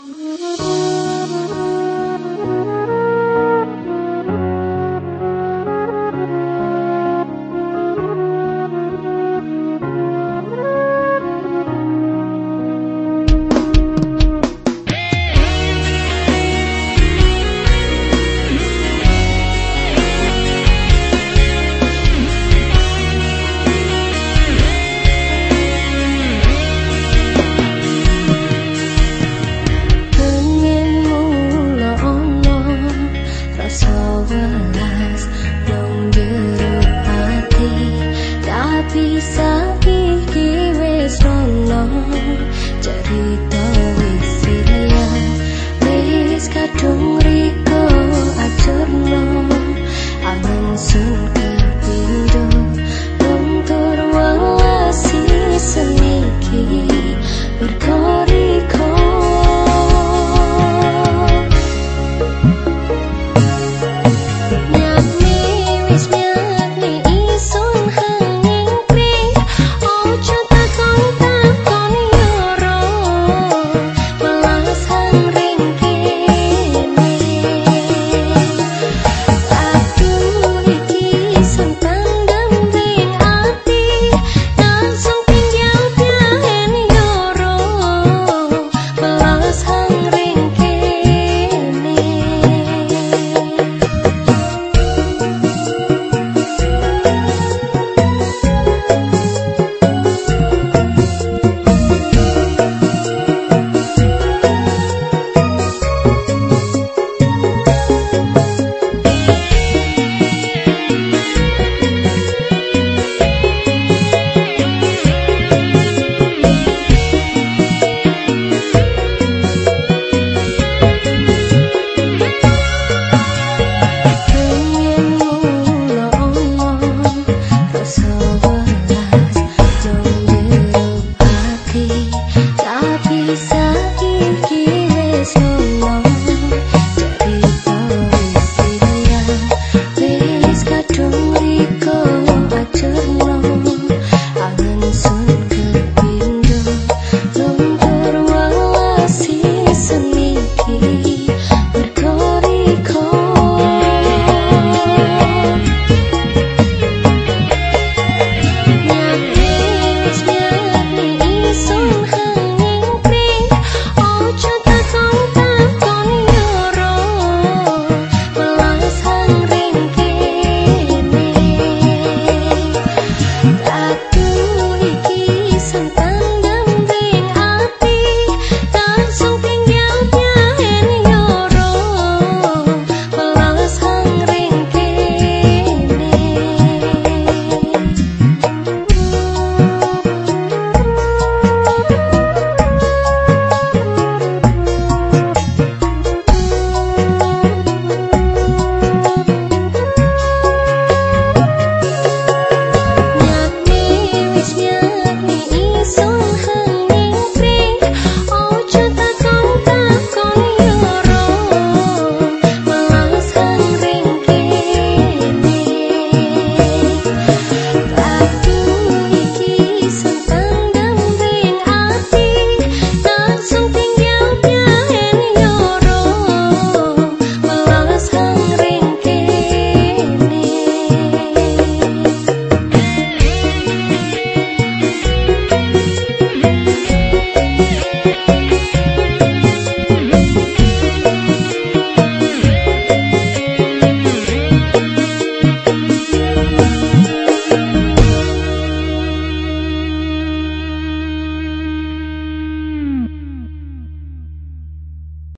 Mm-hmm. Cerita wis siliang Wis kadung